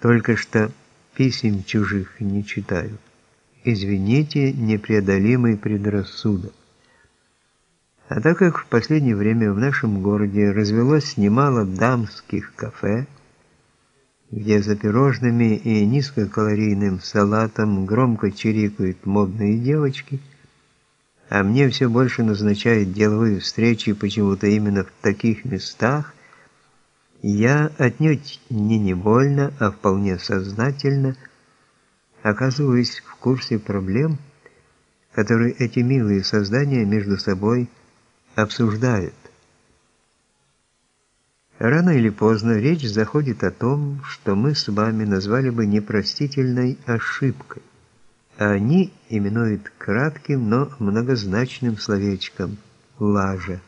Только что писем чужих не читаю. Извините, непреодолимый предрассудок. А так как в последнее время в нашем городе развелось немало дамских кафе, где за пирожными и низкокалорийным салатом громко чирикают модные девочки, а мне все больше назначают деловые встречи почему-то именно в таких местах, я отнюдь не невольно, а вполне сознательно оказываюсь в курсе проблем, которые эти милые создания между собой обсуждают. Рано или поздно речь заходит о том, что мы с вами назвали бы непростительной ошибкой, а они именуют кратким, но многозначным словечком «лажа».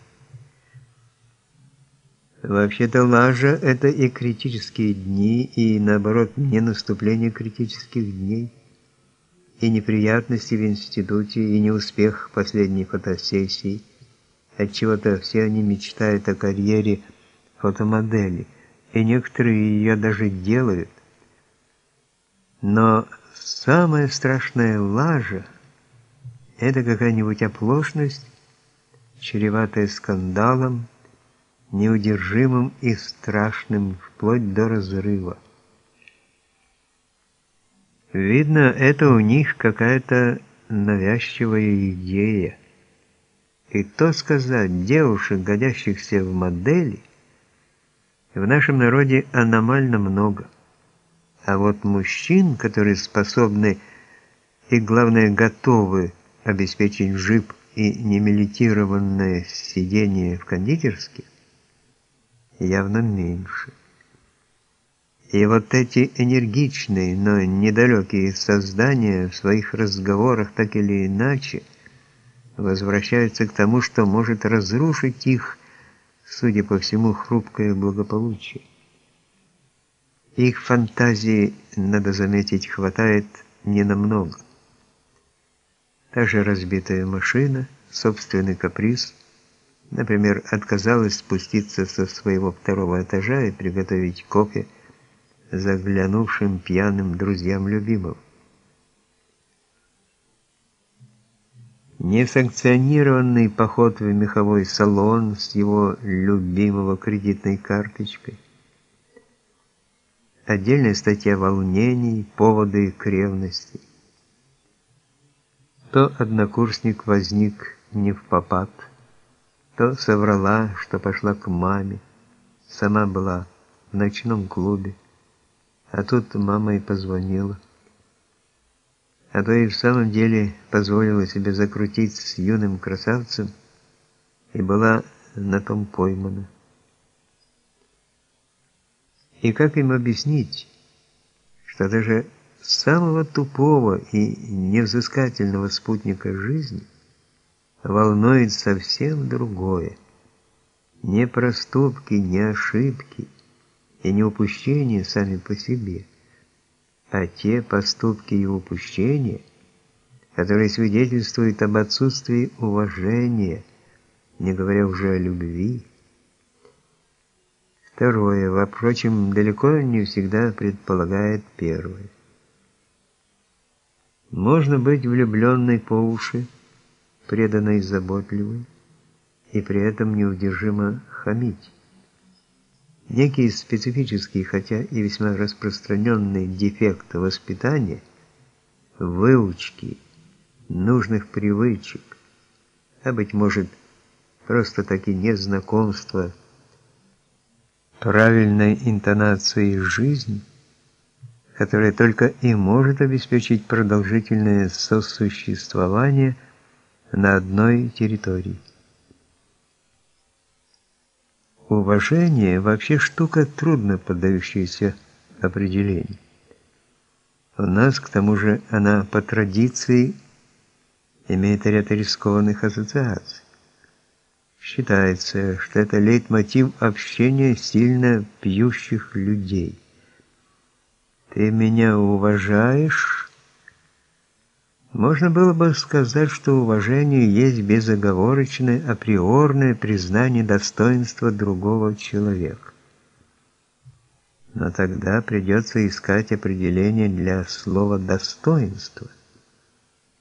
Вообще-то лажа – это и критические дни, и наоборот, не наступление критических дней, и неприятности в институте, и неуспех последней фотосессии. Отчего-то все они мечтают о карьере фотомодели, и некоторые ее даже делают. Но самая страшная лажа – это какая-нибудь оплошность, чреватая скандалом, неудержимым и страшным, вплоть до разрыва. Видно, это у них какая-то навязчивая идея. И то сказать, девушек, годящихся в модели, в нашем народе аномально много. А вот мужчин, которые способны и, главное, готовы обеспечить жип и немилитированное сидение в кондитерских, явно меньше. И вот эти энергичные, но недалекие создания в своих разговорах так или иначе возвращаются к тому, что может разрушить их, судя по всему, хрупкое благополучие. Их фантазии, надо заметить, хватает ненамного. Та же разбитая машина, собственный каприз – Например, отказалась спуститься со своего второго этажа и приготовить кофе заглянувшим пьяным друзьям любимого. Несанкционированный поход в меховой салон с его любимого кредитной карточкой. Отдельная статья волнений, поводы к ревности. То однокурсник возник не в попад, то соврала, что пошла к маме. Сама была в ночном клубе. А тут мама и позвонила. А то и в самом деле позволила себе закрутить с юным красавцем и была на том поймана. И как им объяснить, что даже самого тупого и невзыскательного спутника жизни – волнует совсем другое. Не проступки, не ошибки и не упущения сами по себе, а те поступки и упущения, которые свидетельствуют об отсутствии уважения, не говоря уже о любви. Второе, впрочем, далеко не всегда предполагает первое. Можно быть влюбленной по уши, преданно и заботливый, и при этом неудержимо хамить. Некий специфический, хотя и весьма распространенный дефект воспитания, выучки, нужных привычек, а, быть может, просто-таки незнакомство правильной интонации жизни, которая только и может обеспечить продолжительное сосуществование – на одной территории. Уважение вообще штука трудно поддающаяся определению. У нас, к тому же, она по традиции имеет ряд рискованных ассоциаций. Считается, что это лейтмотив общения сильно пьющих людей. Ты меня уважаешь, можно было бы сказать, что уважение есть безоговорочное, априорное признание достоинства другого человека. Но тогда придется искать определение для слова «достоинство».